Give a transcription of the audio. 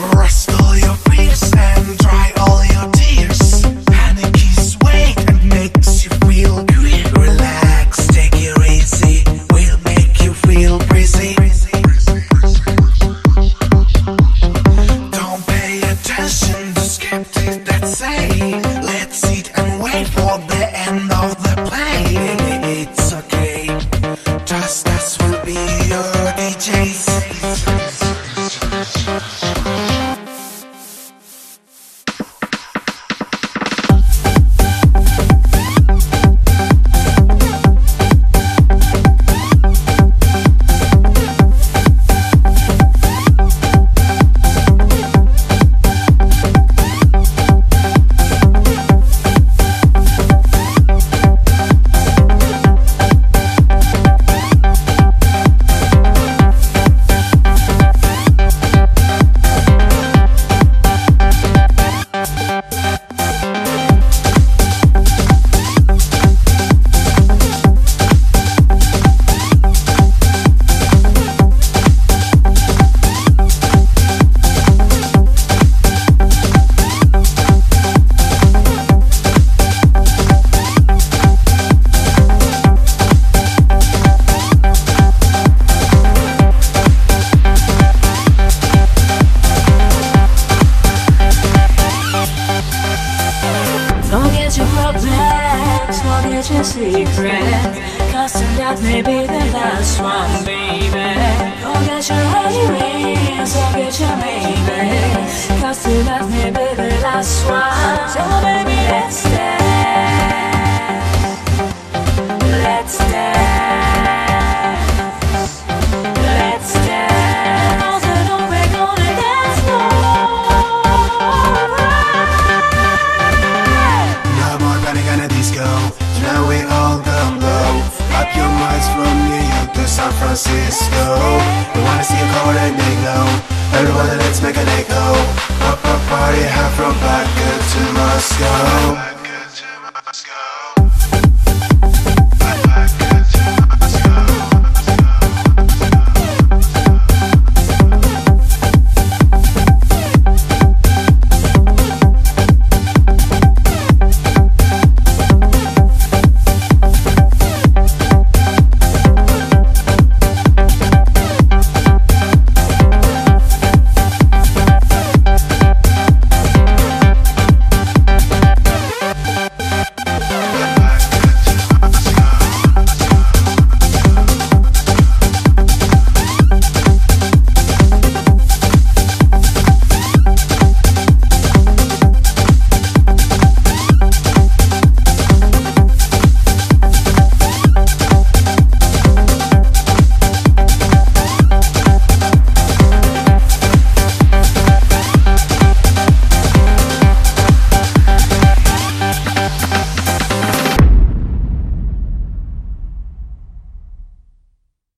just us sit and wait for the end of the play It's okay. Justice will be your DJs. such a secret custom that may be the last one baby oh get your hands oh get your baby custom that may be the last one. So baby let's